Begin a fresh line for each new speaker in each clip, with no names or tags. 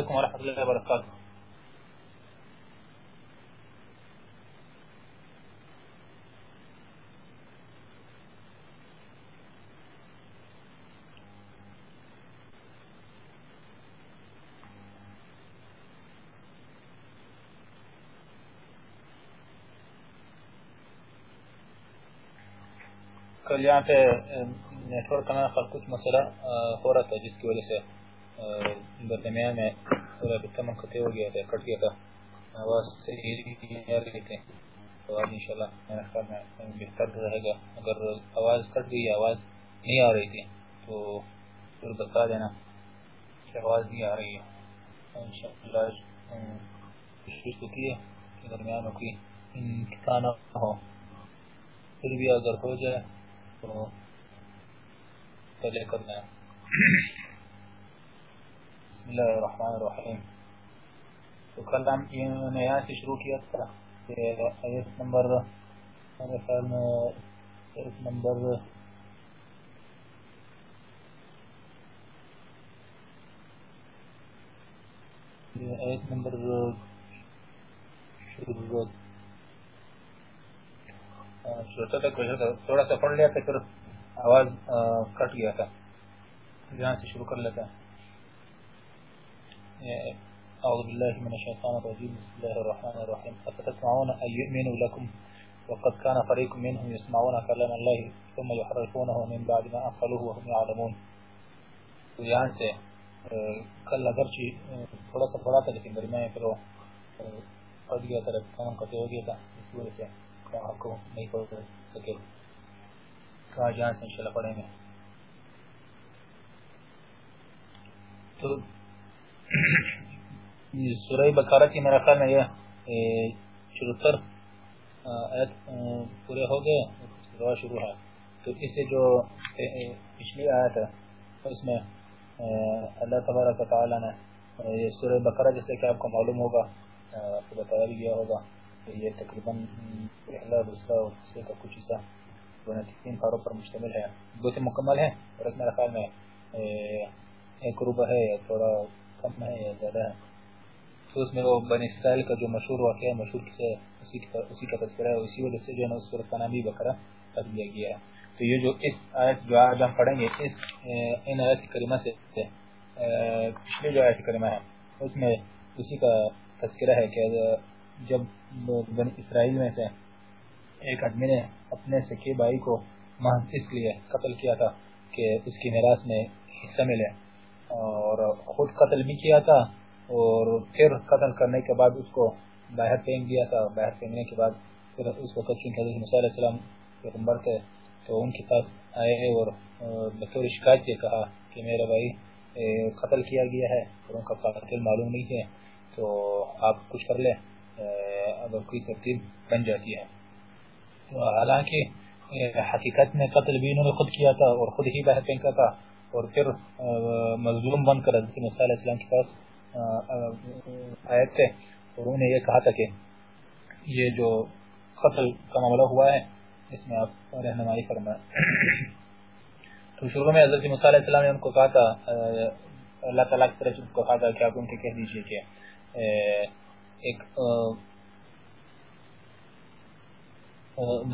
علیکم ورحمۃ اللہ وبرکاتہ کل یہاں پہ نیٹ ورک کا کچھ مسئلہ ہو رہا تھا، جس کی وجہ سے درمیان میں پورا ڈتا منقطع ہو گیا تھا، کٹ گیا تھا۔ آواز صحیح آ رہی تھی۔ تو آج انشاءاللہ میرے خیال میں بہتر رہے گا۔ اگر آواز کٹ گئی، آواز نہیں آ رہی تھی، تو پھر بتا دینا کہ آواز نہیں آ رہی ہے۔ انشاءاللہ کوشش تو کی ہے کہ درمیان میں کوئی انقطاع ہو۔ پھر بھی اگر ہو جائے تو پہلے کرنا ہے۔ بسم اللہ الرحمن الرحیم۔ تو کل ہم نیا سے شروع کیا تھا کہ آیت نمبر، میرے خیال میں آیت نمبر آیت نمبر شروع تھوڑا سا پڑھ لیا تھا، پھر آواز کٹ گیا تھا۔ یہاں سے شروع کر لیتا۔ ہے اعوذ باللہ من الشیطان الرجیم بسم اللہ الرحمن الرحیم افتتمعون ان یؤمنوا لکم وقد كان فريق منهم يسمعون كلام الله ثم يحرفونه من بعد ما أقلوه وهم يعلمون. تو یہاں سے کل اگرچہ تھوڑا سا پڑا تھا لیکن درمیان پھر وہ پڑ گیا تھا کام کرتے ہو گیا تھا، اس وجہ سے آپ کو نہیں پڑھ سکے کہا جہاں سے انشاءاللہ پڑھیں گے۔ تو سورہ بقرہ کی میرا خیال میں یہ چلتر آیت پورے ہو گئے روا شروع ہے۔ تو اس سے جو پچھلی آیت ہے، اس میں اللہ تبارک تعالی نے یہ سورہ بقرہ جیسے کہ آپ کو معلوم ہوگا آپ کو بتایا بھی گیا ہوگا یہ تقریباً پہلا، دوسرا اور تیسرے کا کچھ حصہ تین پاروں پر مشتمل ہے۔ دو سے مکمل ہے اور ایک میرا خیال میں ایک روبہ ہے یا تھوڑا کم ہے یا زیادہ ہے، تو اس میں وہ بنی اسرائیل کا جو مشہور واقعہ ہے، مشہور کسے اسی کا اسی کا تذکرہ ہے اسی وجہ سے جو ہے نا اس صورت کا نام بھی بکرا کر دیا گیا ہے۔ تو یہ جو اس آیت جو آج ہم پڑھیں گے، اس، ان آیت کریمہ سے پچھلے جو آیت کریمہ ہے، اس میں اسی کا تذکرہ ہے کہ جب بنی اسرائیل میں سے ایک آدمی نے اپنے سکے بھائی کو محض اس لیے قتل کیا تھا، کہ اس کی میراث میں حصہ ملے۔ اور خود قتل بھی کیا تھا اور پھر قتل کرنے کے بعد اس کو باہر پھینک دیا تھا۔ باہر پھینکنے کے بعد پھر اس کو چونکہ حضرت موسیٰ علیہ السلام پیغمبر تھے تو ان کے پاس آئے اور بطور شکایت یہ کہا کہ میرا بھائی قتل کیا گیا ہے۔ اور ان کا قاتل معلوم نہیں ہے۔ تو آپ کچھ کر لیں۔ اگر کوئی ترتیب بن جاتی ہے۔ حالانکہ حقیقت میں قتل بھی انہوں نے خود کیا تھا اور خود ہی باہر پھینکا تھا۔ اور پھر مظلوم بن کر حضرت موسیٰ علیہ السلام کے پاس آئے تھے اور انہوں نے یہ کہا تھا کہ یہ جو قتل کا معاملہ ہوا ہے، اس میں آپ رہنمائی فرمائیں۔ تو شروع میں حضرت موسیٰ علیہ السلام نے ان کو کہا تھا اللہ تعالیٰ کی طرف کو کہا تھا کہ آپ ان کے کہہ دیجیے کہ ایک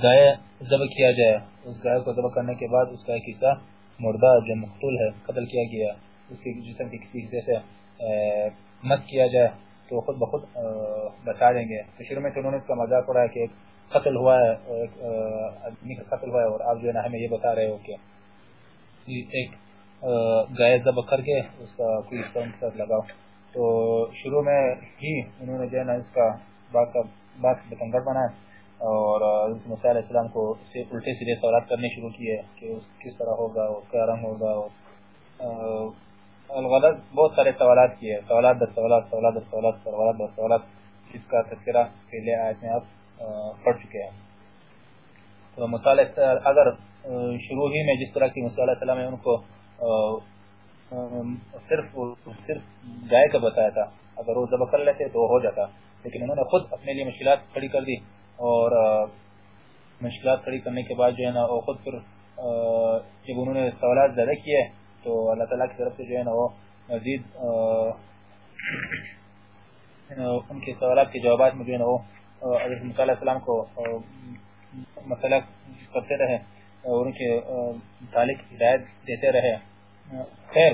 گائے ذبح کیا جائے۔ اس گائے کو ذبح کرنے کے بعد اس گائے کی حصہ مردہ جو مقتول ہے، قتل کیا گیا، اس کے جسم کی کسی حصے سے مت کیا جائے، تو خود بخود بتا دیں گے۔ تو شروع میں تو انہوں نے اس کا مذاق اڑایا کہ قتل ہوا ہے آدمی کا قتل ہوا ہے، اور آپ جو ہے نا ہمیں یہ بتا رہے ہو کہ جی، ایک گائے ذبح کر کے اس کا کوئی حصہ ان کے ساتھ لگاؤ۔ تو شروع میں ہی انہوں نے جو ہے نا اس کا بات کا بات بتنگڑ بنایا۔ اور مسیح علیہ السلام کو سے الٹے سیدھے سوالات کرنے شروع کیے کہ کس طرح ہوگا، اور کیا رنگ ہوگا، اور الغلط بہت سارے سوالات کیے سوالات در سوالات سوالات در سوالات سوالات در سوالات جس کا تذکرہ پہلے آیت میں آپ پڑھ چکے ہیں۔ تو مطالعہ اگر شروع ہی میں جس طرح کی مسیح علیہ السلام نے ان کو صرف صرف گائے کا بتایا تھا، اگر وہ ذبح کر لیتے تو ہو جاتا، لیکن انہوں نے خود اپنے لیے مشکلات کھڑی کر دی۔ اور مشکلات کھڑی کرنے کے بعد جو ہے نا، وہ خود پھر جب انہوں نے سوالات زیادہ کیے، تو اللہ تعالیٰ کی طرف سے جو ہے نا، وہ مزید ان کے سوالات کے جوابات میں جو ہے نا، وہ حضرت علیہ السلام کو مسئلہ کرتے رہے اور ان کے متعلق ہدایت دیتے رہے۔ خیر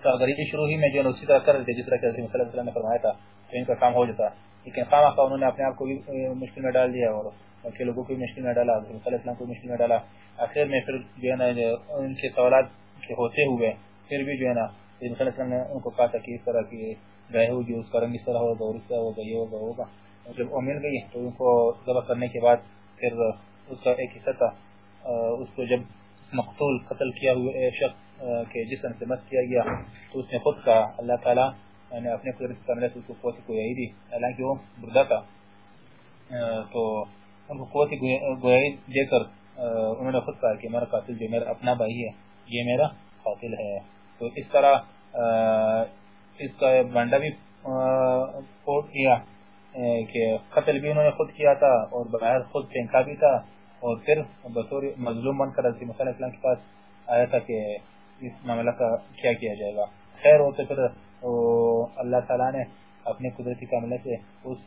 اگر یہ شروع ہی میں جو ہے اسی طرح کر دیتے، جس طرح کہ حضرت علیہ السلام نے فرمایا تھا، تو ان کا کام ہو جاتا۔ لیکن خام آخا انہوں نے اپنے آپ کو بھی مشکل میں ڈال دیا اور کے لوگوں کو بھی مشکل میں ڈالا، حضرت علیہ السلام کو مشکل میں ڈالا۔ آخر میں پھر جو ہے نا، ان کے سوالات کے ہوتے ہوئے پھر بھی جو ہے نا، حضرت علیہ السلام نے ان کو کہا تھا کہ اس طرح کی گئے ہوگی، اس کا رنگ اس طرح ہوگا اور اس طرح ہوگا، یہ ہوگا ہوگا۔ جب وہ مل گئی تو ان کو ذبح کرنے کے بعد پھر اس کا ایک حصہ تھا۔ اس کو جب مقتول قتل کیا ہوئے، شخص کے جسم سے مت کیا گیا تو اس نے خود کہا، اللہ تعالیٰ نے اپنے قدرت کاملہ سے اس کو قوت گویائی دی، حالانکہ وہ بردہ تھا۔ تو ان کو قوت گویائی دے کر انہوں نے خود کہا کہ میرا قاتل جو میرا اپنا بھائی ہے، یہ میرا قاتل ہے۔ تو اس طرح اس کا بنڈا بھی فوٹ کیا کہ قتل بھی انہوں نے خود کیا تھا اور بغیر خود پھینکا بھی تھا۔ اور پھر بطور مظلوم بن کر رسی مسئلہ اسلام کے پاس آیا تھا کہ اس معاملہ کا کیا کیا جائے گا۔ خیر ہو تو پھر اللہ تعالیٰ نے اپنے قدرتی کاملہ سے اس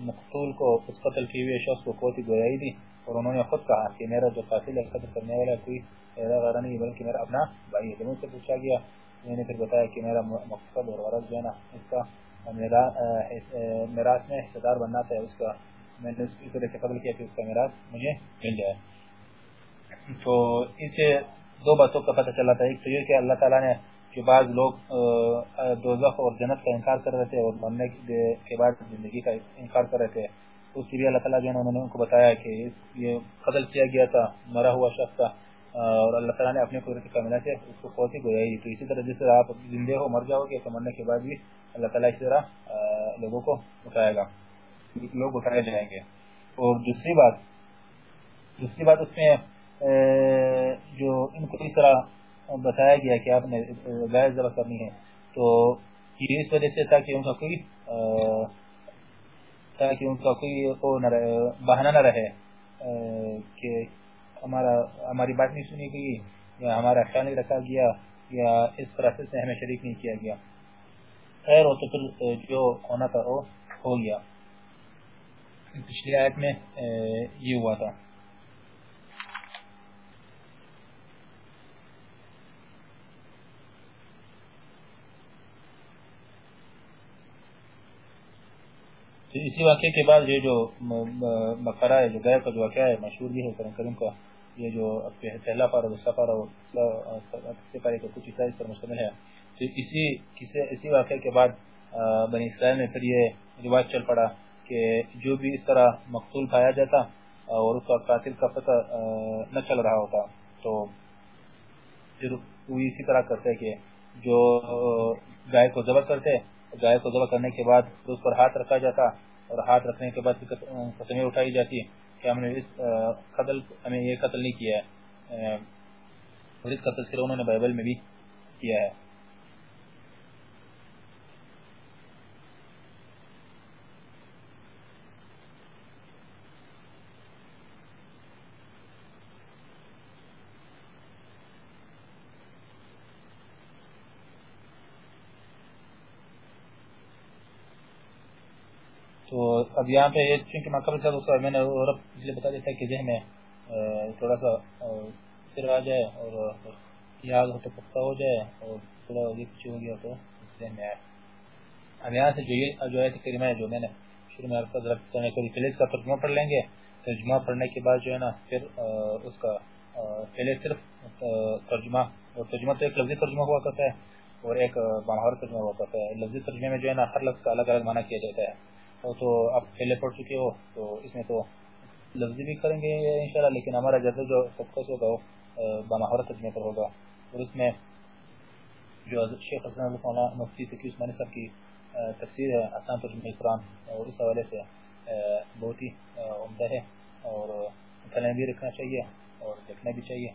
مقتول کو، اس قتل کی ہوئے شخص کو قوت گویائی دی اور انہوں نے خود کہا کہ میرا جو قاتل ہے، قتل کرنے والا کوئی ایرا غارہ نہیں، بلکہ میرا اپنا بھائی ہے۔ جب سے پوچھا گیا، میں نے پھر بتایا کہ میرا مقصد اور غرض جو ہے نا، اس کا میراث میں حصہ دار بننا تھا، اس کا میں نے اس کی طرح سے قبل کیا کہ اس کا میراث مجھے مل جائے۔ تو اس سے دو باتوں کا پتہ چلا تھا۔ ایک تو یہ کہ اللہ تعالیٰ نے کہ بعض لوگ دوزخ اور جنت کا انکار کر رہے تھے اور مرنے کے بعد زندگی کا انکار کر رہے تھے۔ اس کے لیے اللہ تعالیٰ جو انہوں نے ان کو بتایا کہ یہ قتل کیا گیا تھا، مرا ہوا شخص تھا اور اللہ تعالیٰ نے اپنے قدرت کاملہ سے اس کو قوت گویائی تو اسی طرح جس طرح آپ زندے ہو، مر جاؤ گے تو مرنے کے بعد بھی اللہ تعالیٰ اسی طرح لوگوں کو اٹھائے گا۔ لوگ اٹھائے جائیں گے۔ اور دوسری بات دوسری بات اس میں جو ان کو اس طرح بتایا گیا کہ آپ نے غیر ذبح کرنی ہے، تو یہ اس وجہ سے تاکہ ان کا کوئی تاکہ ان کا کوئی بہانہ نہ رہے کہ ہمارا، ہماری بات نہیں سنی گئی، یا ہمارا خیال نہیں رکھا گیا، یا اس پروسیس میں ہمیں شریک نہیں کیا گیا۔ خیر ہو تو پھر جو ہونا تھا وہ ہو گیا۔ پچھلی آیت میں یہ ہوا تھا۔ اسی واقعے کے بعد یہ جو بقرہ ہے، جو گئے کا جو واقعہ ہے، مشہور بھی ہے قرآن کریم کا، یہ جو پہلا پارا دوسرا پارا سے پارے کا کچھ حصہ اس پر مشتمل ہے تو اسی اسی واقعے کے بعد بنی اسرائیل میں پھر یہ رواج چل پڑا کہ جو بھی اس طرح مقتول پایا جاتا اور اس کا قاتل کا پتہ نہ چل رہا ہوتا، تو پھر وہ اسی طرح کرتے کہ جو گائے کو ذبح کرتے گائے کو ذبح کرنے کے بعد اس پر ہاتھ رکھا جاتا اور ہاتھ رکھنے کے بعد قسمیں اٹھائی جاتی کہ ہم نے اس قتل، ہمیں یہ قتل نہیں کیا ہے۔ اور اس کا تذکرہ انہوں نے بائبل میں بھی کیا ہے۔ تو اب یہاں پہ چونکہ میں قبل سے میں نے اور اس لیے بتا دیتا کہ ذہن میں تھوڑا سا پھر آ جائے اور یاد ہو تو پختہ ہو جائے اور تھوڑا یہ کچھ ہو گیا تو ذہن میں آئے۔ اب یہاں سے جو یہ جو آیت کریمہ ہے جو میں نے شروع میں عرصہ درخت کرنے کو پہلے اس کا ترجمہ پڑھ لیں گے؟ ترجمہ پڑھنے کے بعد جو ہے نا، پھر اس کا پہلے صرف ترجمہ، اور ترجمہ تو ایک لفظی ترجمہ ہوا کرتا ہے اور ایک بامہور ترجمہ ہوا کرتا ہے۔ لفظی ترجمے میں جو ہے نا، ہر لفظ کا الگ الگ معنی کیا جاتا ہے۔ تو آپ پہلے پڑھ چکے ہو تو اس میں تو لفظی بھی کریں گے انشاءاللہ، لیکن ہمارا جیسے جو فوکس ہوگا وہ بامہورت ترجمے پر ہوگا۔ اور اس میں جو شیخ حسن اللہ مفتی تقی عثمانی صاحب کی تفسیر ہے، آسان ترجمہ قرآن اور اس حوالے سے بہت ہی عمدہ ہے۔ اور کلیں بھی رکھنا چاہیے، اور دیکھنا بھی چاہیے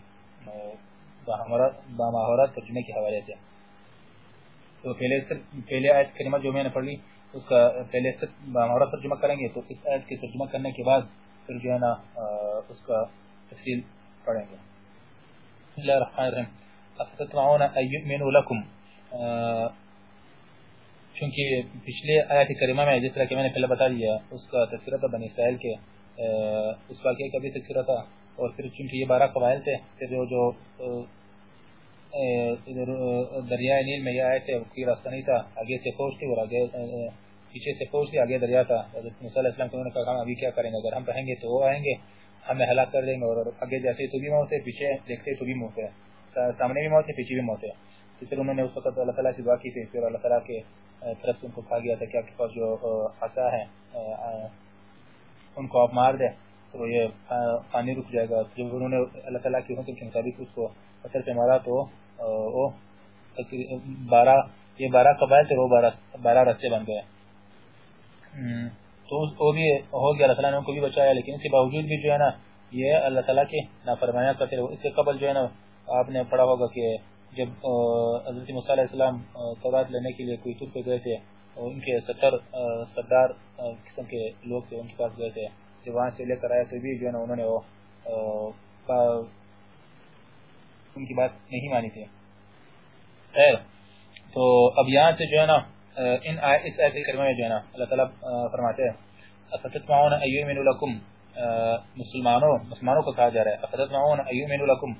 بامہورت ترجمے کے حوالے سے۔ تو پہلے پہلے آیت کلمہ جو میں نے پڑھ لی اس کا پہلے ہمارا ترجمہ کریں گے تو اس آیت کے ترجمہ کرنے کے بعد پھر جو ہے نا اس کا تفصیل پڑھیں گے۔ بسم اللہ الرحمن الرحیم۔ افتتمعون ان لکم۔ چونکہ پچھلے آیات کریمہ میں جس طرح کہ میں نے پہلے بتا دیا، اس کا تذکرہ تھا بنی اسرائیل کے۔ اس واقعے کا بھی تذکرہ تھا۔ اور پھر چونکہ یہ بارہ قبائل تھے، پھر جو جو دریائے نیل میں یہ آئے تھے کوئی راستہ نہیں تھا آگے سے فوج تھی اور آگے پیچھے سے فوج تھی آگے دریا تھا۔ حضرت موسیٰ علیہ السلام نے کہا ابھی کیا کریں گے؟ اگر ہم رہیں گے تو وہ آئیں گے، ہمیں ہلاک کر دیں گے اور آگے جیسے تو بھی موت ہے، پیچھے دیکھتے تو بھی موت ہے۔ سامنے بھی موت ہے، پیچھے بھی موت ہے۔ تو پھر انہوں نے اس وقت اللہ تعالیٰ سے دعا کی تھی پھر اللہ تعالیٰ کے طرف سے ان کو کہا گیا تھا کہ آپ کے پاس جو عصا ہے ان کو آپ مار دیں تو یہ پانی رک جائے گا۔ جب انہوں نے اللہ تعالیٰ کی حکم کے مطابق اس کو پتھر سے مارا تو وہ بارہ یہ بارہ قبائل تھے وہ بارہ رستے بن گئے۔ تو وہ بھی ہو گیا اللہ تعالیٰ نے ان کو بھی بچایا لیکن اس کے باوجود بھی جو ہے نا یہ اللہ تعالیٰ کے نافرمایا کرتے رہے۔ اس سے قبل جو ہے نا آپ نے پڑھا ہوگا کہ جب حضرت موسیٰ علیہ السلام تورات لینے کے لیے کوئی تر پہ گئے تھے ان کے ستر سردار قسم کے لوگ تھے ان کے پاس گئے تھے۔ جب وہاں سے لے کر آئے تو بھی جو ہے نا انہوں نے وہ ان کی بات نہیں مانی تھی۔ خیر، تو اب یہاں سے جو ہے نا ان آیت اس آیت کریمہ میں جو ہے نا، اللہ تعالیٰ فرماتے ہیں، افتتمعون ایومن لکم مسلمانوں مسلمانوں کو کہا جا رہا ہے، افتتمعون ایومن لکم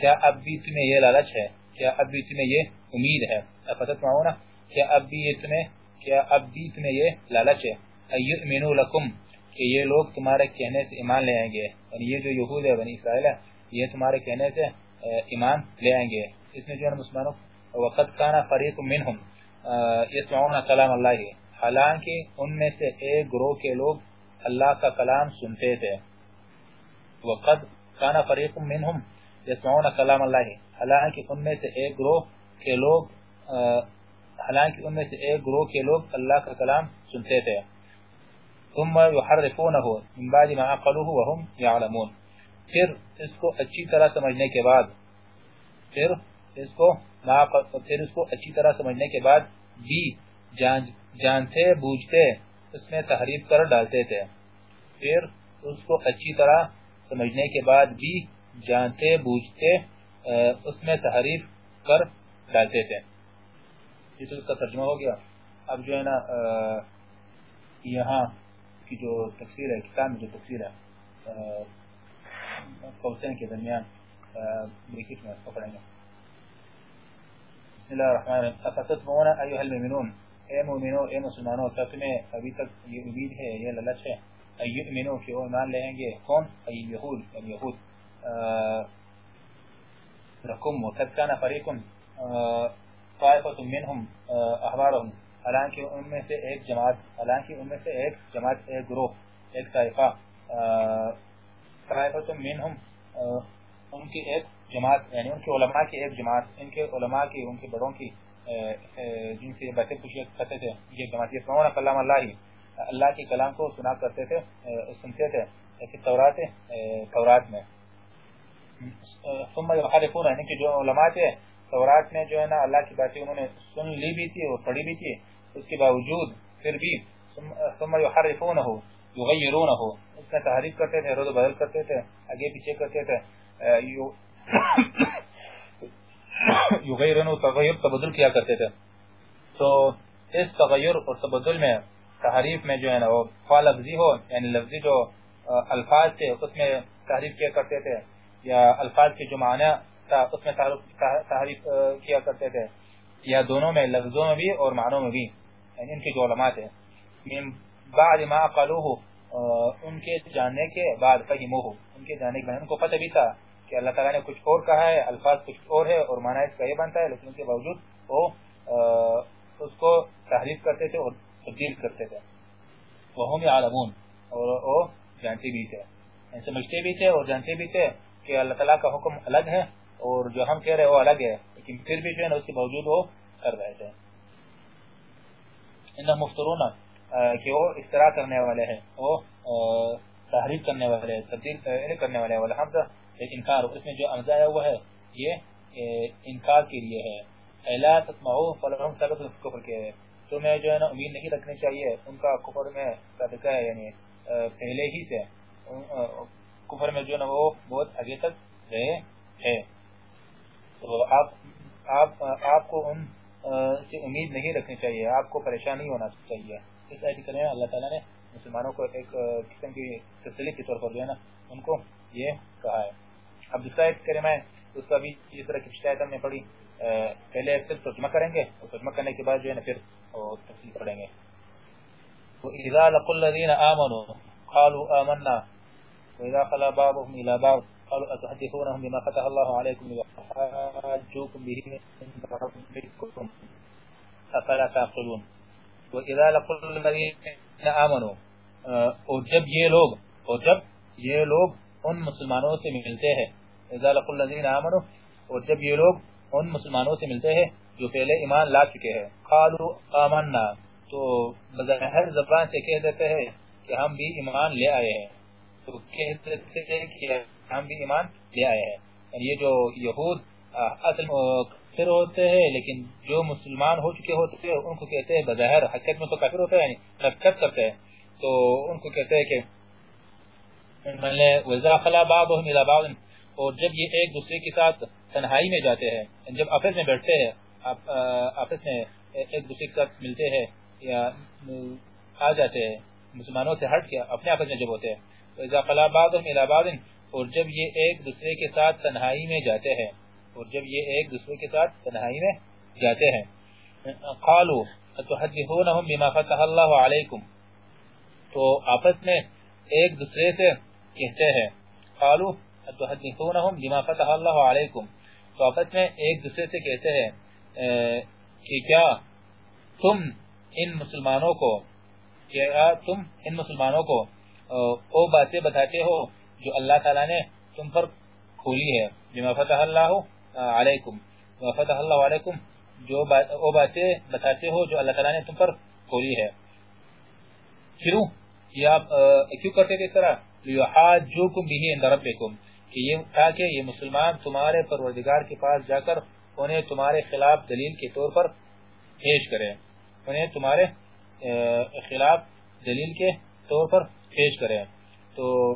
کیا اب بھی تمہیں یہ لالچ ہے؟ کیا اب بھی تمہیں یہ امید ہے؟ افتتمعون؟ کیا اب بھی یہ تمہیں، کیا اب بھی تمہیں یہ لالچ ہے؟ ایومن لکم کہ یہ لوگ تمہارے کہنے سے ایمان لے آئیں گے۔ یعنی یہ جو یہود ہے، بنی اسرائیل ہے، یہ تمہارے کہنے سے ایمان لے آئیں گے۔ اس میں جو ہے مسلمانوں وقت کانا فریق منہم یسمعون کلام اللہ حالانکہ ان میں سے ایک گروہ کے لوگ اللہ کا کلام سنتے تھے۔ وقت کانا فریق منہم یسمعون کلام اللہ حالانکہ ان میں سے ایک گروہ کے لوگ حالانکہ ان میں سے ایک گروہ کے لوگ اللہ کا کلام سنتے تھے۔ ثم يحرفونه من بعد ما عقلوه وهم يعلمون۔ پھر اس کو اچھی طرح سمجھنے کے بعد، پھر اس کو پھر اس کو اچھی طرح سمجھنے کے بعد بھی جان جانتے، بوجھتے، اس میں تحریف کر ڈالتے تھے۔ پھر اس کو اچھی طرح سمجھنے کے بعد بھی جانتے، بوجھتے اس میں تحریف کر ڈالتے تھے۔ یہ تو اس کا ترجمہ ہو گیا۔ اب جو ہے نا یہاں کی جو تفسیر ہے، کتاب میں جو تفسیر ہے قوسین کے درمیان بریکٹ میں پکڑیں گے بسم اللہ الرحمن الرحیم افتتمون ایوہ المؤمنون؟ اے مومنو اے مسلمانوں کیا تمہیں ابھی تک یہ امید ہے یہ للچ ہے ایؤمنو کہ وہ ایمان لیں گے کون ای یہود یعنی یہود رکم وقد کان فریقن طائفت منہم احبارهم حالانکہ ان میں سے ایک جماعت حالانکہ ان میں سے ایک جماعت ایک گروہ ایک طائفہ طائفت منہم ان کی ایک جماعت یعنی ان کے علماء کی ایک جماعت، ان کے علماء کی، ان کے بڑوں کی جن سے باتیں پوچھے کرتے تھے، یہ جماعت، یہ سنونا کلام اللہ ہی۔ اللہ کے کلام کو سنا کرتے تھے سنتے تھے ایسی تورات تورات میں۔ ثم یحرفون یعنی کہ جو علماء تھے، تورات میں جو ہے نا، اللہ کی باتیں انہوں نے سن لی بھی تھی اور پڑھی بھی تھی، اس کے باوجود پھر بھی ثم یحرفونہ، یغیرونہ۔ اس میں تحریف کرتے تھے رد بدل کرتے تھے، آگے پیچھے کرتے تھے۔ تغیر، تبدل کیا کرتے تھے۔ تو اس تغیر اور تبدل میں تحریف میں جو ہے نا، وہ فا لفظی ہو یعنی لفظی جو الفاظ تھے، اس میں تحریف کیا کرتے تھے۔ یا الفاظ کے جو معنی تھا، اس میں تحریف کیا کرتے تھے۔ یا دونوں میں، لفظوں میں بھی اور معنوں میں بھی یعنی ان کے جو علماء تھے۔ من بعد ما قالوه ان کے جاننے کے بعد فہموه ان کے جاننے کے بعد، ان کو پتہ بھی تھا کہ اللہ تعالیٰ نے کچھ اور کہا ہے، الفاظ کچھ اور ہے اور معنی اس کا یہ بنتا ہے، لیکن اس کے باوجود وہ اس کو تحریف کرتے تھے اور تبدیل کرتے تھے۔ وہ ہم عالمون اور وہ جانتے بھی تھے۔ یعنی سمجھتے بھی تھے اور جانتے بھی تھے کہ اللہ تعالیٰ کا حکم الگ ہے اور جو ہم کہہ رہے وہ الگ ہے، لیکن پھر بھی جو ہے اس کے باوجود وہ کر رہے تھے۔ ان مفترون۔ کہ وہ اختراع کرنے والے ہیں، وہ تحریف کرنے والے تبدیل یعنی کرنے والے والے حمزہ انکار، اس میں جو امزا ہوا ہے، یہ انکار کے لیے ہے۔ الا تسمعوا فلهم ثبت الكفر کے۔ تمہیں جو ہے نا امید نہیں رکھنی چاہیے، ان کا کفر میں صدقہ ہے یعنی پہلے ہی سے کفر میں جو ہے نا وہ بہت آگے تک رہے ہیں۔ تو آپ آپ آپ کو ان سے امید نہیں رکھنی چاہیے، آپ کو پریشان نہیں ہونا چاہیے۔ اس آیت کرنے اللہ تعالیٰ نے مسلمانوں کو ایک قسم کی تسلی کے طور پر جو ہے نا، ان کو یہ کہا ہے۔ اب دوسرا آیت کرے میں اس کا بھی اس طرح کی شکایت ہم نے پڑھی۔ پہلے صرف ترجمہ کریں گے، اور ترجمہ کرنے کے بعد جو ہے نا، پھر تفصیل پڑھیں گے۔ وَإِذَا لَقُوا الَّذِينَ آمَنُوا، قَالُوا آمَنَّا۔ وَإِذَا خَلَا بَعْضُهُمْ إِلَى بَعْضٍ، قالوا أتحدثونهم بما فتح الله عليكم ليحاجوكم به من ربكم أفلا تعقلون؟ وإذا لقوا الذين اور جب یہ لوگ، اور جب یہ لوگ ان مسلمانوں سے ملتے ہیں، اذا لقوا الذين اور جب یہ لوگ ان مسلمانوں سے ملتے ہیں جو پہلے ایمان لا چکے ہیں، قالوا آمنا، تو بظاہر زبان سے کہہ دیتے ہیں کہ ہم بھی ایمان لے آئے ہیں۔ تو کہہ دیتے ہیں کہ ہم بھی ایمان لے آئے ہیں۔ یعنی یہ جو یہود اصل کافر ہوتے ہیں، لیکن جو مسلمان ہو چکے ہوتے ہیں، ان کو کہتے ہیں بظاہر حقیقت میں تو کافر ہوتے ہیں یعنی کرتے ہیں۔ تو ان کو کہتے ہیں کہ وَإِذَا خَلَا بَعْضُهُمْ إِلَى بَعْضٍ، اور جب یہ ایک دوسرے کے ساتھ تنہائی میں جاتے ہیں یعنی جب آفس میں بیٹھتے ہیں آفس میں ایک دوسرے کے ساتھ ملتے ہیں یا آ جاتے ہیں، مسلمانوں سے ہٹ کے اپنے آفس میں جب ہوتے ہیں۔ وَإِذَا خَلَا بَعْضُهُمْ إِلَى بَعْضٍ، اور جب یہ ایک دوسرے کے ساتھ تنہائی میں جاتے ہیں اور جب یہ ایک دوسرے کے ساتھ تنہائی میں جاتے ہیں۔ قالوا اتحدثونهم بما فتح الله علیکم تو آپس میں ایک دوسرے سے کہتے ہیں، قالوا اتحدثونهم بما فتح الله علیکم تو آپس میں ایک دوسرے سے کہتے ہیں کہ کیا تم ان مسلمانوں کو، کیا تم ان مسلمانوں کو او باتیں بتاتے ہو جو اللہ تعالیٰ نے تم پر کھولی ہے؟ بما فتح اللہ علیکم. بما فتح اللہ علیکم. جو وہ باتیں بتاتے ہو جو اللہ تعالیٰ نے تم پر کھولی ہے. کیوں؟ یہ آپ کیوں کرتے تھے اس طرح؟ لیحاجوکم بھی عند ربکم. کہ یہ، تاکہ یہ مسلمان تمہارے پروردگار کے پاس جا کر انہیں تمہارے خلاف دلیل کے طور پر پیش کرے انہیں تمہارے خلاف دلیل کے طور پر پیش کرے تو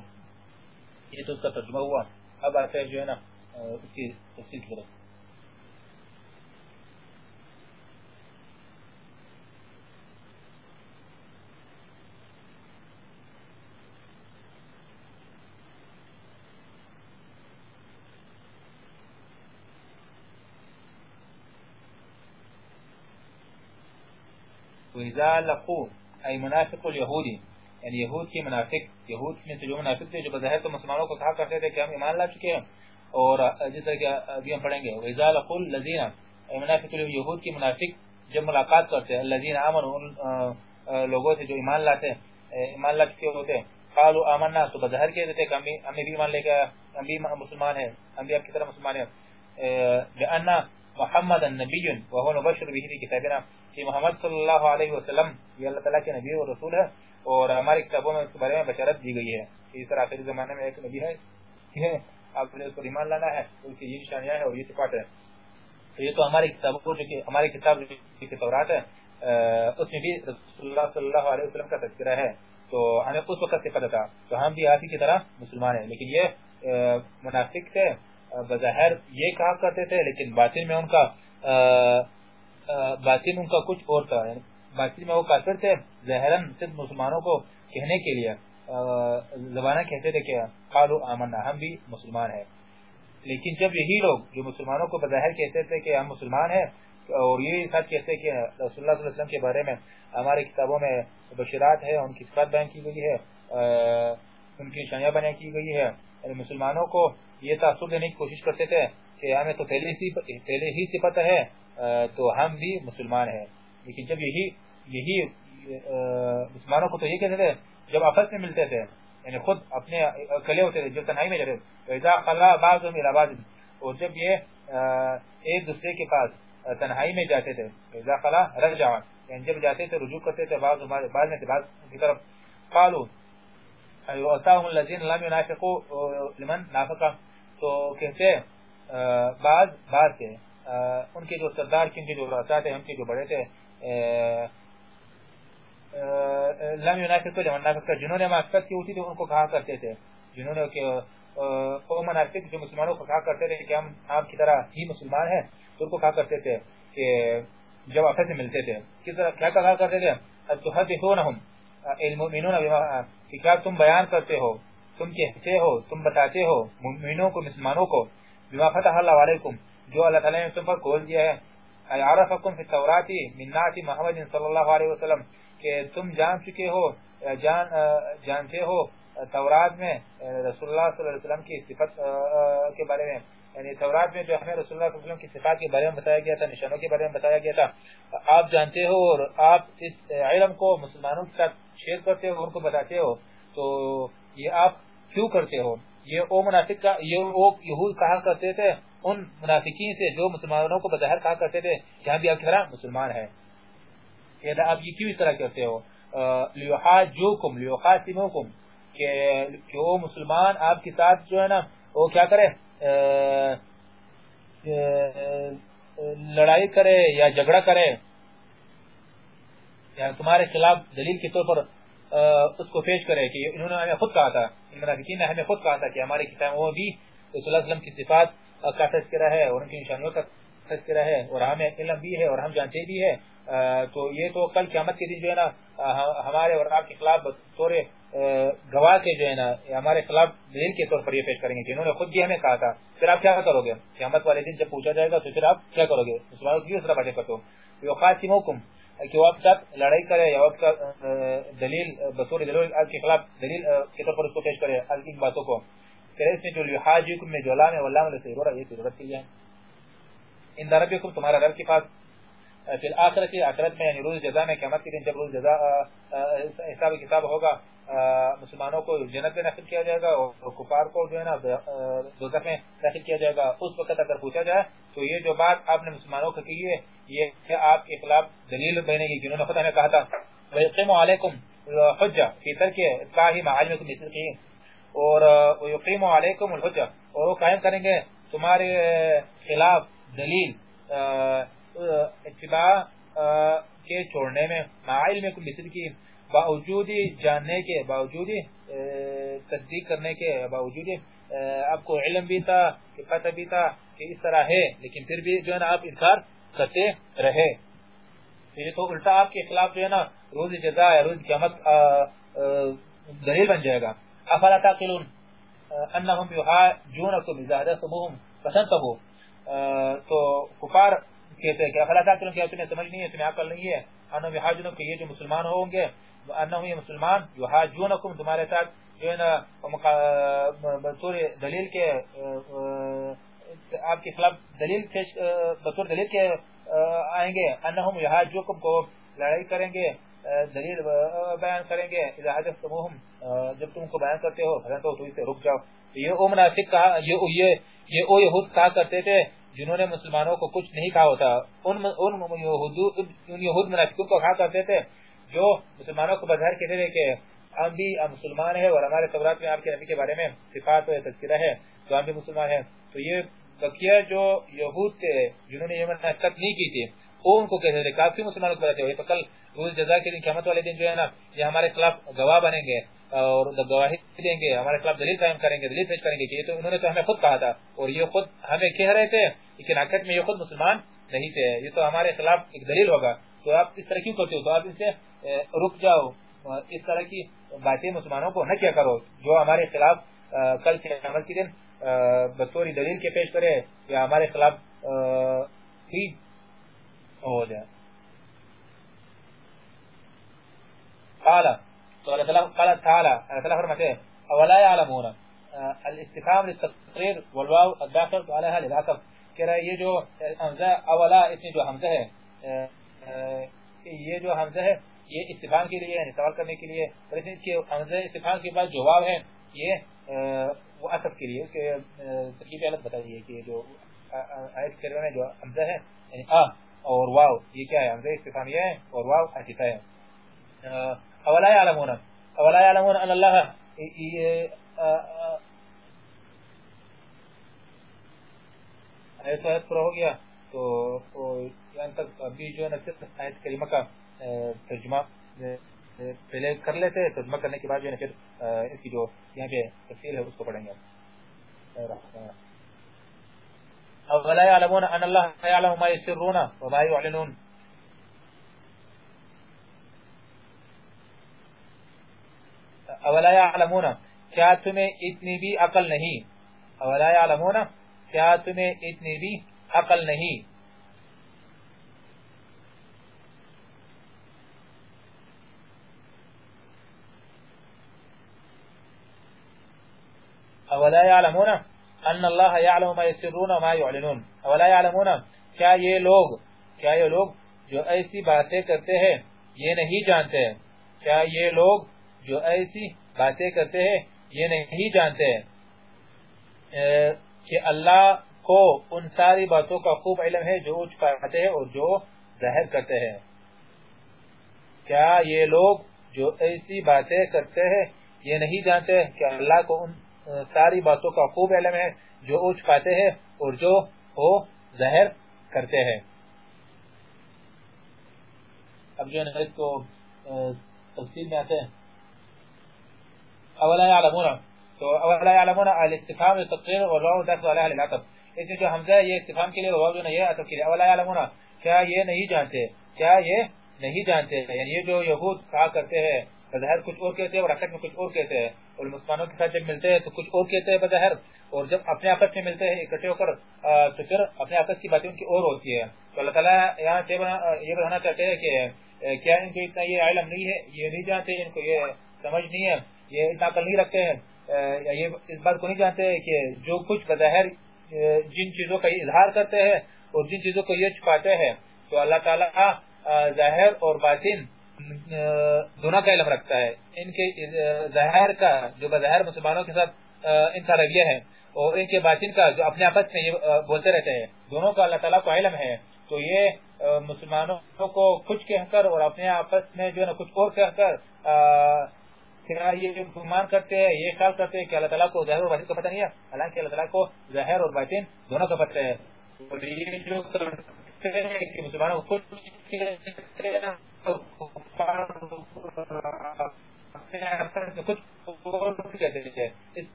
یہ تو اس کا ترجمہ ہوا. اب آتا ہے جو ہے نا کی تفصیل کی طرف وإذا لقوا أي منافق اليهودي یعنی یہود کی منافق یہود میں سے منافق تھے جو بظاہر تو مسلمانوں کو کہا کرتے تھے کہ ہم ایمان لا چکے ہیں اور جس طرح کہ ابھی ہم پڑھیں گے، وَإِذَا لَقُوا الَّذِينَ منافق یہود کی منافق جب ملاقات کرتے ہیں الذین آمنوا، ان لوگوں سے جو ایمان لاتے ہیں ایمان لا چکے ہوتے ہیں؟ قالوا آمنا، تو بظاہر کہتے تھے کہ ہم بھی ایمان لے کے، ہم بھی مسلمان ہیں، ہم بھی آپ کی طرح مسلمان ہیں۔ لأن محمد النبی وهو مبشر به في کہ محمد صلی اللہ علیہ وسلم، یہ اللہ تعالی کے نبی اور رسول ہے، اور ہماری کتابوں میں اس کے بارے میں بشارت دی گئی ہے۔ کہ اس طرح آخری زمانے میں ایک نبی ہے آپ نے اس کو ایمان لانا ہے، تو اس کی یہ نشانیاں ہیں اور یہ صفات ہے تو یہ تو ہماری کتابوں جو کہ، ہماری کتاب جو تورات ہے اس میں بھی رسول اللہ صلی اللہ علیہ وسلم کا تذکرہ ہے۔ تو ہمیں اس وقت سے پتہ تھا، تو ہم بھی آپ کی طرح مسلمان ہیں۔ لیکن یہ منافق تھے۔ بظاہر یہ کہا کرتے تھے، لیکن باطن میں ان کا باطن ان کا کچھ اور تھا۔ یعنی باطن میں وہ کافر تھے ظاہراً صرف مسلمانوں کو کہنے کے لیے۔ زبانہ کہتے تھے کہ قالو آمنا، ہم بھی مسلمان ہیں۔ لیکن جب یہی لوگ، جو مسلمانوں کو بظاہر کہتے تھے کہ ہم مسلمان ہیں، اور یہ ساتھ کہتے کہ رسول اللہ صلی اللہ علیہ وسلم کے بارے میں ہماری کتابوں میں بشرات ہے ان کی صفات بیان کی گئی ہے ان کی نشانیاں بیان کی گئی ہے یعنی مسلمانوں کو یہ تاثر دینے کی کوشش کرتے تھے کہ ہمیں تو پہلے ہی سے پتہ ہے تو ہم بھی مسلمان ہیں۔ لیکن جب یہی یہی مسلمانوں کو تو یہ کہتے تھے جب آپس میں ملتے تھے یعنی خود اپنے کلے ہوتے تھے جب تنہائی میں جاتے خلا بعض میرا بعض۔ اور جب یہ ایک دوسرے کے پاس تنہائی میں جاتے تھے اذا خلا رجع۔ یعنی جب جاتے تھے، رجوع کرتے تھے، بعض بعض میں بعض کی طرف۔ قالوا ایواتاهم الذين لم ينافقوا؟ لمن نافقا تو کہتے بعض بعض کے ان کے جو سردار، کن کے جو رؤسا تھے، ان کے جو بڑے تھے لم ينافق تو منافق جنہوں نے معرفت کی ہوتی تھی ان کو کہا کرتے تھے جنہوں نے کہ وہ منافق جو مسلمانوں کو کہا کرتے تھے کہ ہم آپ کی طرح ہی مسلمان ہیں تو ان کو کہا کرتے تھے کہ جب آپس میں ملتے تھے کس طرح کیا کہا کرتے تھے تحدثونهم المؤمنون بما کہ کیا تم بیان کرتے ہو تم کہتے ہو تم بتاتے ہو مومنوں کو مسلمانوں کو بما فتح اللہ علیکم جو اللہ تعالی نے تم پر کھول دیا ہے عرفکم فی التوراۃ من نعت محمد صلی اللہ علیہ وسلم. کہ تم جان چکے ہو، جان جانتے ہو تورات میں رسول اللہ صلی اللہ علیہ وسلم کی صفت کے بارے میں۔ یعنی تورات میں جو ہمیں رسول اللہ صلی اللہ علیہ وسلم کی صفات کے بارے میں بتایا گیا تھا، نشانوں کے بارے میں بتایا گیا تھا، آپ جانتے ہو اور آپ اس علم کو مسلمانوں کے ساتھ شیئر کرتے ہو، ان کو بتاتے ہو، تو یہ آپ کیوں کرتے ہو؟ یہ او منافق کا، یہ او یہود کہا کرتے تھے، ان منافقین سے جو مسلمانوں کو بظاہر کہا کرتے تھے، جہاں بھی آپ مسلمان ہے یعنی آپ یہ کیوں اس طرح کرتے ہو؟ لیحاجوکم، لیحاسموکم، کہ جو مسلمان آپ کے ساتھ جو ہے نا، وہ کیا کرے؟ لڑائی کرے یا جھگڑا کرے۔ یا تمہارے خلاف دلیل کے طور پر اس کو پیش کرے کہ انہوں نے ہمیں خود کہا تھا منافقین نے ہمیں خود کہا تھا کہ ہمارے کتاب وہ بھی رسول اللہ علیہ وسلم کی صفات کا تذکرہ ہے اور ان کی نشانیوں کا تذکرہ ہے اور ہمیں علم بھی ہے اور ہم جانتے بھی ہے تو یہ تو کل قیامت کے دن جو ہے نا ہمارے اور آپ کے خلاف طور گواہ کے جو ہے نا، ہمارے خلاف دلیل کے طور پر یہ پیش کریں گے انہوں نے خود بھی ہمیں کہا تھا۔ پھر آپ کیا کرو گے؟ قیامت والے دن جب پوچھا جائے گا تو پھر آپ کیا کرو گے؟ مسلمانوں کی طرح باتیں کرتے ہو خاصم کہ وہ آپ ساتھ لڑائی کرے یا آپ کا دلیل، بطور دلیل آپ کے خلاف دلیل کے طور پر اس کو پیش کرے ان باتوں کو۔ پھر اس میں جو لحاجکم میں جو علام ہے واللہ میں یہ ضرورت کی ہے۔ ان دربکم تمہارا رب کے پاس فی الاخرت اخرت میں یعنی روز جزا میں، قیامت کے دن جب روز جزا حساب کتاب ہوگا مسلمانوں کو جنت میں داخل کیا جائے گا اور کفار کو جو ہے نا دوزخ میں داخل کیا جائے گا، اس وقت اگر پوچھا جائے تو یہ جو بات آپ نے مسلمانوں کو کی ہے، یہ کہ آپ کے خلاف دلیل بنے گی، جنہوں نے خود ہمیں کہا تھا، وَيَقِيمُ عَلَيْكُمْ حُجَّةً فِي تَرْكِ اِتْقَاهِ مَعَلْمِكُمْ بِسِرْقِهِ اور وَيُقِيمُ عَلَيْكُمُ الْحُجَّةً اور وہ قائم کریں گے تمہارے خلاف دلیل اتباع کے چھوڑنے میں معائل میں کوئی کی باوجود جاننے کے باوجود تصدیق کرنے کے باوجود آپ کو علم بھی تھا، کہ پتہ بھی تھا کہ اس طرح ہے، لیکن پھر بھی جو ہے نا آپ انکار کرتے رہے۔ یہ تو الٹا آپ کے خلاف جو ہے نا روز جزا یا روز قیامت دلیل بن جائے گا۔ افلا تاقلون انہم یحاجونکم اذا حدثتموہم فسنتبو تو کفار کہتے ہیں کہ افلا تاکلون کیا تمہیں سمجھ نہیں ہے، تمہیں عقل نہیں ہے۔ انہم یحاجونکم کہ یہ جو مسلمان ہوں گے، انہم یہ مسلمان یحاجونکم تمہارے ساتھ جو ہے نا بطور دلیل کے، آپ کے خلاف دلیل بطور دلیل کے، آئیں گے۔ انہم یحاجوکم کو لڑائی کریں گے، دلیل، بیان کریں گے۔ اذا حدثتموہم جب تم کو بیان کرتے ہو، حضرت تو اسے رک جاؤ۔ یہ او منافق کہا یہ یہ او یہود کہا کرتے تھے جنہوں نے مسلمانوں کو کچھ نہیں کہا ہوتا، ان ان یہود منافقوں کو کہا کرتے تھے، جو مسلمانوں کو بظاہر کہتے تھے کہ ہم بھی مسلمان ہیں اور ہمارے تورات میں آپ کے نبی کے بارے میں صفات و تذکرہ ہے، تو ہم بھی مسلمان ہیں۔ تو یہ بقیہ جو یہود تھے، جنہوں نے یہ منافقت نہیں کی تھی وہ ان کو کہتے تھے، کافی مسلمانوں کو بتاتے ہوئے تو کل روز جزا کے دن، قیامت والے دن جو ہے نا، یہ ہمارے خلاف گواہ بنیں گے اور گواہی دیں گے، ہمارے خلاف دلیل قائم کریں گے، دلیل پیش کریں گے کہ یہ تو انہوں نے تو ہمیں خود کہا تھا اور یہ خود ہمیں کہہ رہے تھے لیکن حقیقت میں یہ خود مسلمان نہیں تھے، یہ تو ہمارے خلاف ایک دلیل ہوگا۔ تو آپ اس طرح کیوں کرتے ہو؟ تو آپ اس سے رک جاؤ، اس طرح کی باتیں مسلمانوں کو نہ کیا کرو جو ہمارے خلاف کل کے عمل کے دن بطور دلیل کے پیش کرے یا ہمارے خلاف ہی ہو جائے قال. تو قال تعالى اللہ تعالی فرماتے ہیں اولا يعلمون. الاستفهام للتقرير والواو الداخل عليها للعطف کہ رہا یہ جو حمزہ اولا اس میں جو حمزہ ہے یہ جو حمزہ ہے یہ استفهام کے لیے یعنی سوال کرنے کے لیے. اور اس کے حمزہ استفهام کے بعد جو واو ہے، یہ وہ عطف کے لیے. اس کے ترکیب الگ بتا دیئے کہ جو آیت کریمہ جو حمزہ ہے یعنی ا اور واو، یہ کیا ہے؟ حمزہ استفهامیہ ہے اور واو عطفہ ہے۔ اولا يعلمون اولا يعلمون ان الله ایسا آیت پورا ہو گیا۔ تو یہاں تک ابھی جو ہے نا صرف آیت کریمہ کا ترجمہ پہلے کر لیتے، ترجمہ کرنے کے بعد جو ہے پھر اس کی جو یہاں پہ تفصیل ہے، اس کو پڑھیں گے۔ اولا يعلمون ان الله يعلم ما يسرون وما يعلنون. اولا يعلمون، کیا تمہیں اتنی بھی عقل نہیں؟ اولا يعلمون، کیا تمہیں اتنی بھی عقل نہیں؟ اولا يعلمون ان اللہ یعلم ما یسرون وما یعلنون اولا یعلمون کیا یہ لوگ کیا یہ لوگ جو ایسی باتیں کرتے ہیں، یہ نہیں جانتے؟ ہیں کیا یہ لوگ جو ایسی باتیں کرتے ہیں، یہ نہیں جانتے؟ ہیں کہ اللہ کو ان ساری باتوں کا خوب علم ہے، جو اچھ پاتے ہیں اور جو ظاہر کرتے ہیں۔ کیا یہ لوگ جو ایسی باتیں کرتے ہیں، یہ نہیں جانتے؟ کہ اللہ کو ان ساری باتوں کا خوب علم ہے، جو اچھ پاتے ہیں اور جو وہ ظاہر کرتے ہیں۔ اب جو ہے اس کو تفصیل میں آتے ہیں۔ اولا یعلمون، تو اولا یعلمون الاستفهام للتقریر والواو داخل علیہ العطف اس میں جو حمزہ یہ استفهام کے لیے واو جو نہیں ہے عطف کے لیے اولا یعلمون، کیا یہ نہیں جانتے؟ کیا یہ نہیں جانتے؟ یعنی یہ جو یہود کہا کرتے ہیں بظاہر کچھ اور کہتے ہیں اور حقیقت میں کچھ اور کہتے ہیں۔ اور مسلمانوں کے ساتھ جب ملتے ہیں تو کچھ اور کہتے ہیں بظاہر۔ اور جب اپنے آپس میں ملتے ہیں اکٹھے ہو کر تو پھر اپنے آپس کی باتیں ان کی اور ہوتی ہے تو اللہ تعالیٰ یہاں یہ بتانا چاہتے ہیں کہ کیا ان کو اتنا یہ علم نہیں ہے؟ یہ نہیں جانتے، ان کو یہ سمجھ نہیں ہے۔ یہ اتنا عقل نہیں رکھتے ہیں۔ یہ اس بات کو نہیں جانتے کہ جو کچھ بظاہر جن چیزوں کا اظہار کرتے ہیں اور جن چیزوں کو یہ چھپاتے ہیں، تو اللہ تعالیٰ ظاہر اور باطن دونوں کا علم رکھتا ہے۔ ان کے ظاہر کا، جو بظاہر مسلمانوں کے ساتھ ان کا رویہ ہے، اور ان کے باطن کا، جو اپنے آپس میں بولتے رہتے ہیں۔ دونوں کا اللہ تعالیٰ کو علم ہے۔ تو یہ مسلمانوں کو کچھ کہہ کر اور اپنے آپس میں جو ہے نا، کچھ اور کہہ کر یہ گمان کرتے ہیں، یہ خیال کرتے ہیں کہ اللہ تعالیٰ کو ظاہر اور باطن کا پتہ نہیں ہے۔ حالانکہ اللہ تعالیٰ کو ظاہر اور باطن دونوں کا پتہ ہے۔ مسلمانوں کو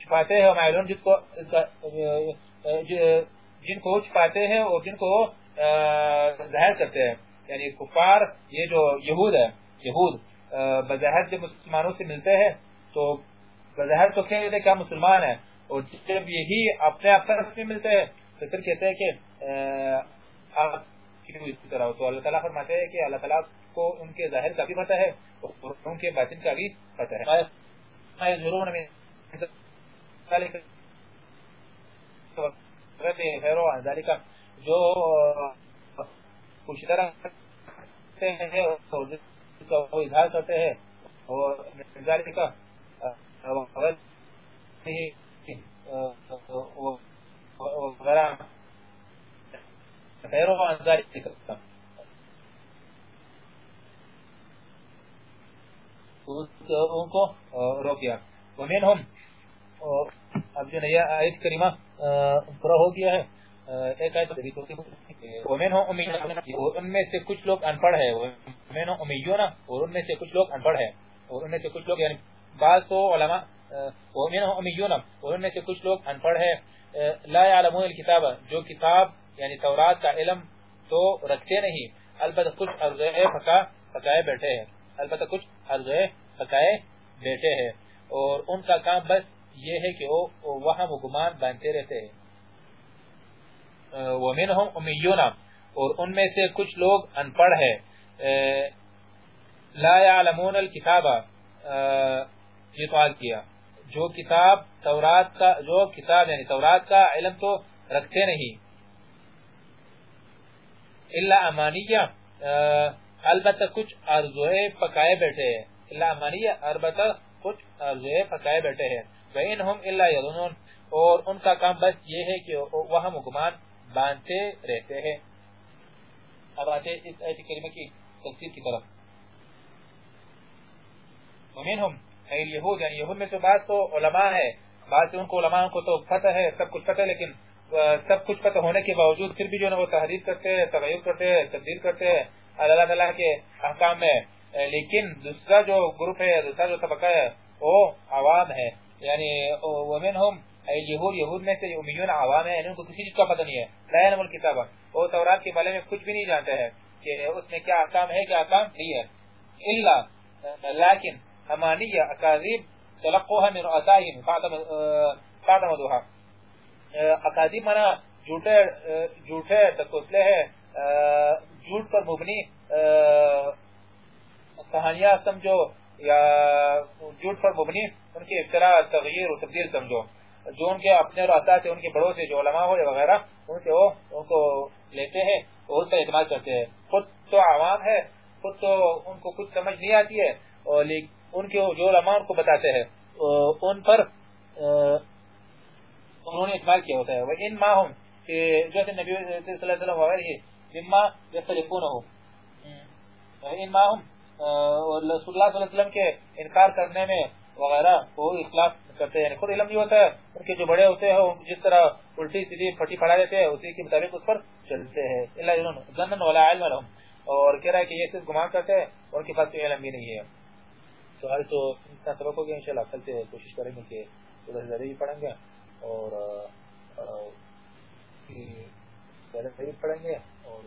چھپاتے ہیں معلوم جس کو جن کو چھپاتے ہیں اور جن کو ظاہر کرتے ہیں یعنی کفار یہ جو یہود ہے یہود بظاہر جب مسلمانوں سے ملتے ہیں تو بظاہر تو کہتے کیا مسلمان ہے اور جب یہی اپنے آپ میں ملتے ہیں تو پھر کہتے ہیں کہ آپ کیوں اس طرح تو اللہ تعالیٰ فرماتے ہیں کہ اللہ تعالیٰ کو ان کے ظاہر کا بھی پتہ ہے اور ان کے باطن کا بھی پتہ ہے۔ ضرور میں جو پوچھتا رہتے ہیں وہ اظہار کرتے ہیں، اور کا وغیرہ۔ خیر و انزاری کرتا ان کو روک دیا۔ ہم اب جو نیا آیت کریمہ پورا ہو گیا ہے۔ ایک آیت ومن ہم ان میں سے کچھ لوگ انپڑھ ہے ومن ہم امیون، اور ان میں سے کچھ لوگ انپڑھ ہے اور ان میں سے کچھ لوگ یعنی بعض تو علماء ومن امیون اور ان میں سے کچھ لوگ انپڑھ ہے لا يعلمون الكتاب. جو کتاب یعنی تورات کا علم تو رکھتے نہیں. البتہ کچھ ارزے پکا، پکائے بیٹھے ہیں. البتہ کچھ ارزے پکائے بیٹھے ہیں. اور ان کا کام بس یہ ہے کہ وہ وہاں گمان باندھتے رہتے ہیں. ومنہم امیون اور ان میں سے کچھ لوگ ان پڑھ ہے لا يعلمون الكتاب. یہ تو کیا. جو کتاب تورات کا جو کتاب یعنی تورات کا علم تو رکھتے نہیں۔ اللہ امانیہ البتہ کچھ ارزوئے پکائے بیٹھے ہیں۔ اللہ امانیہ، البتہ کچھ ارزوئے پکائے بیٹھے ہیں۔ وَإِنْهُمْ إِلَّا يَظُنُونَ۔ اور ان کا کام بس یہ ہے کہ وہ گمان باندھتے رہتے ہیں۔ اب آتے اس آیت کریمہ کی تفسیر کی طرف۔ وَمِنْهُمْ یہود یعنی یہود میں سے بعض تو علماء ہے بعض ان کو علماء کو تو پتہ ہے، سب کچھ پتہ ہے، لیکن سب کچھ پتہ ہونے کے باوجود پھر بھی جو ہے وہ تحریر کرتے ہیں، تغیر کرتے ہیں، تبدیل کرتے ہیں، اللہ تعالیٰ کے احکام میں لیکن دوسرا جو گروپ ہے، دوسرا جو طبقہ ہے، وہ عوام ہے۔ یعنی ومنہم یہود یہود میں سے امیون عوام ہے یعنی ان کو کسی چیز کا پتہ نہیں ہے۔ لا علم وہ تورات کے بارے میں کچھ بھی نہیں جانتے ہیں کہ اس میں کیا احکام ہے، کیا احکام نہیں ہے۔ الا، لیکن امانیہ اکاذیب تلقوها من رؤسائهم فاعتمدوها اکاذیب منا جھوٹے جھوٹے تکسلے ہیں جھوٹ پر مبنی کہانیاں سمجھو یا جھوٹ پر مبنی، ان کی ابتراء تغییر و تبدیل سمجھو۔ جو ان کے اپنے راستا سے ان کے بڑوں سے جو علماء ہو یا وغیرہ، ان سے وہ، ان کو لیتے ہیں اور اس کا اعتماد کرتے ہیں۔ خود تو عوام ہے، خود تو ان کو کچھ سمجھ نہیں آتی ہے، اور ان کے جو علماء ان کو بتاتے ہیں ان پر انہوں نے اعتماد کیا ہوتا ہے۔ وہ ان ماہ ہوں کہ جیسے نبی صلی اللہ علیہ وسلم وغیرہ جمع یختلفون ہو ان ماہ ہوں اور رسول اللہ صلی اللہ علیہ وسلم کے انکار کرنے میں وغیرہ وہ اخلاف کرتے ہیں۔ یعنی خود علم نہیں ہوتا ہے، ان کے جو بڑے ہوتے ہیں جس طرح الٹی سیدھی پھٹی پڑھا دیتے ہیں، اسی کے مطابق اس پر چلتے ہیں۔ اللہ جنن ولا علم لهم، اور کہہ رہا ہے کہ یہ صرف گمان کرتے ہیں، ان کے پاس کوئی علم بھی نہیں ہے۔ تو تو اتنا سبق ہو گیا، انشاءاللہ کل سے کوشش کریں گے کہ ادھر زیادہ بھی پڑھیں گے اور زیادہ پڑھیں گے اور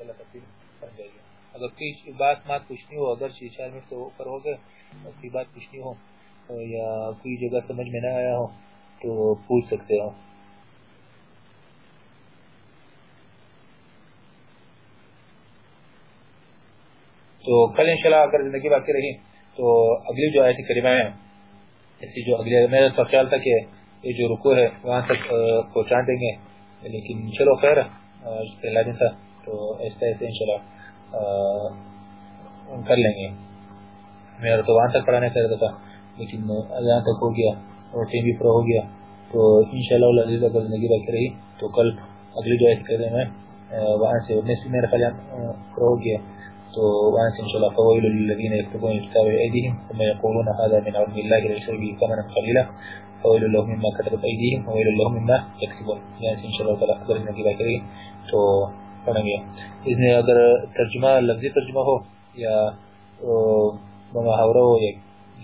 اللہ تفصیل پڑھ جائے گی۔ اگر کوئی بات مات پوچھنی ہو، اگر چھ چار منٹ سے اوپر ہو گئے کوئی بات پوچھنی ہو، یا کوئی جگہ سمجھ میں نہ آیا ہو، تو پوچھ سکتے ہو۔ تو کل انشاءاللہ اگر زندگی باقی رہی تو اگلی جو آیت کریمہ ہے اسی جو اگلی میرا تو خیال تھا کہ یہ جو رکو ہے، وہاں تک پہنچا دیں گے، لیکن چلو خیر پہلا دن تھا، تو ایسا ایسے انشاءاللہ کر لیں گے۔ میرا تو وہاں تک پڑھانے کا تھا، لیکن یہاں تک ہو گیا، اور ٹیم بھی پورا ہو گیا۔ تو انشاءاللہ العزیز اگر زندگی باقی رہی، تو کل اگلی جو ایسے کریں میں وہاں سے، میرا خیال پورا ہو گیا۔ تو وہاں سے انشاءاللہ فوائل الذین یکتبون الكتاب بأيديهم ثم يقولون هذا من عند الله ليشتروا به ثمنا قليلا فوائل لهم مما كتبت أيديهم وويل لهم مما يكسبون یعنی انشاءاللہ تعالی اگر زندگی باقی رہی تو پڑھیں گے اس میں اگر ترجمہ، لفظی ترجمہ ہو یا محاورہ ہو، یا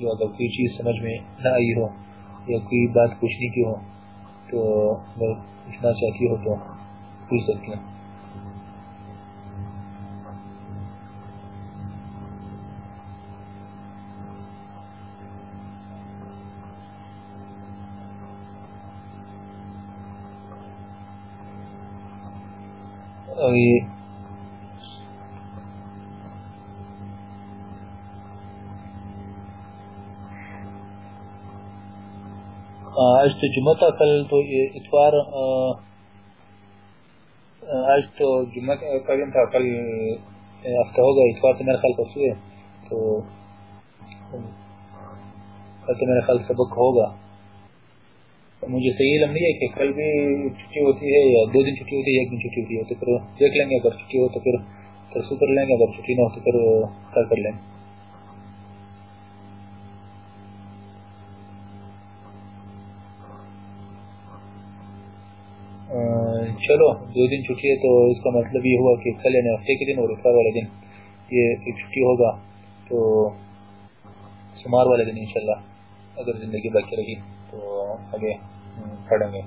جو اگر کوئی چیز سمجھ میں نہ آئی ہو، یا کوئی بات پوچھنے کی ہو، تو اگر پوچھنا چاہتی ہو تو پوچھ سکتی ہیں آج تو جمعہ تھا، کل تو اتوار آج تو جمعہ کا دن تھا، کل ہفتہ ہوگا، اتوار تو میرا خیال پرسو ہے، تو کل تو میرا خیال سبق ہوگا۔ مجھے صحیح علم نہیں ہے کہ کل بھی چھٹی ہوتی ہے یا دو دن چھٹی ہوتی ہے، ایک دن چھٹی ہوتی ہے، تو پھر دیکھ لیں گے۔ اگر چھٹی ہو تو پھر پرسو کر لیں گے، اگر چھٹی نہ ہو تو پھر کل کر لیں۔ گے چلو، دو دن چھٹی ہے تو اس کا مطلب یہ ہوا کہ کل یعنی ہفتے کے دن اور اتوار والے دن یہ چھٹی ہوگا، تو سمار والے دن انشاءاللہ اگر زندگی باقی رہی۔ වගේ කඩමේ.